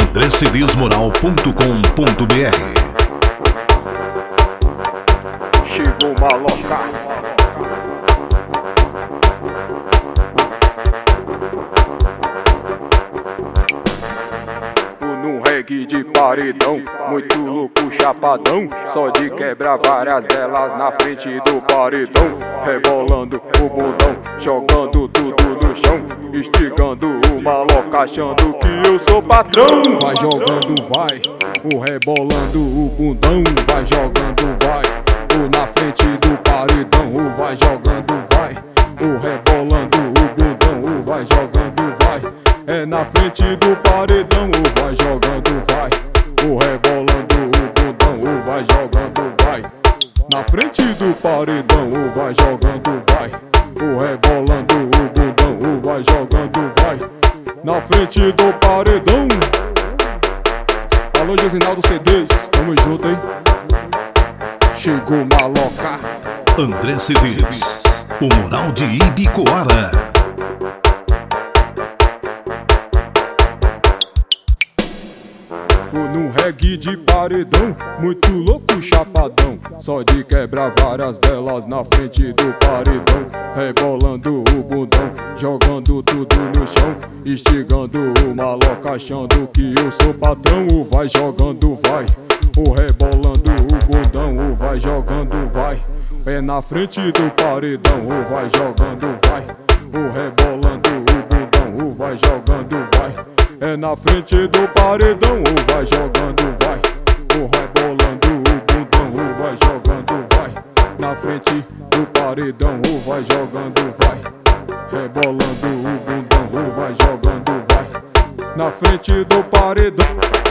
andrecedesmoral.com.br Chegou maloca. De paredão, muito louco chapadão. Só de quebrar várias delas na frente do paredão. Rebolando o bundão, jogando tudo no chão. Instigando o maloca, achando que eu sou patrão. Vai jogando, vai, o rebolando o bundão, vai jogando, vai, o na frente do paredão, o vai jogando, vai, o rebolando o bundão, o vai jogando, é na frente do paredão, o vai jogando, vai, o rebolando o bundão, o vai jogando, vai, na frente do paredão, o vai jogando, vai, o rebolando o bundão, o vai jogando, vai, na frente do paredão. Alô, Josinaldo CDs, tamo junto, hein? Chegou maloca. André Cedês, o moral de Ibicoara. Ou num reggae de paredão, muito louco chapadão. Só de quebrar várias delas na frente do paredão. Rebolando o bundão, jogando tudo no chão. Instigando o maloca, achando que eu sou patrão. O vai jogando, vai. O rebolando o bundão, o vai jogando, vai. É na frente do paredão, o vai jogando, vai. Na frente do paredão, o vai jogando, vai. O rebolando o bundão, o vai jogando, vai. Na frente do paredão, o vai jogando, vai. Rebolando o bundão, o vai jogando, vai. Na frente do paredão.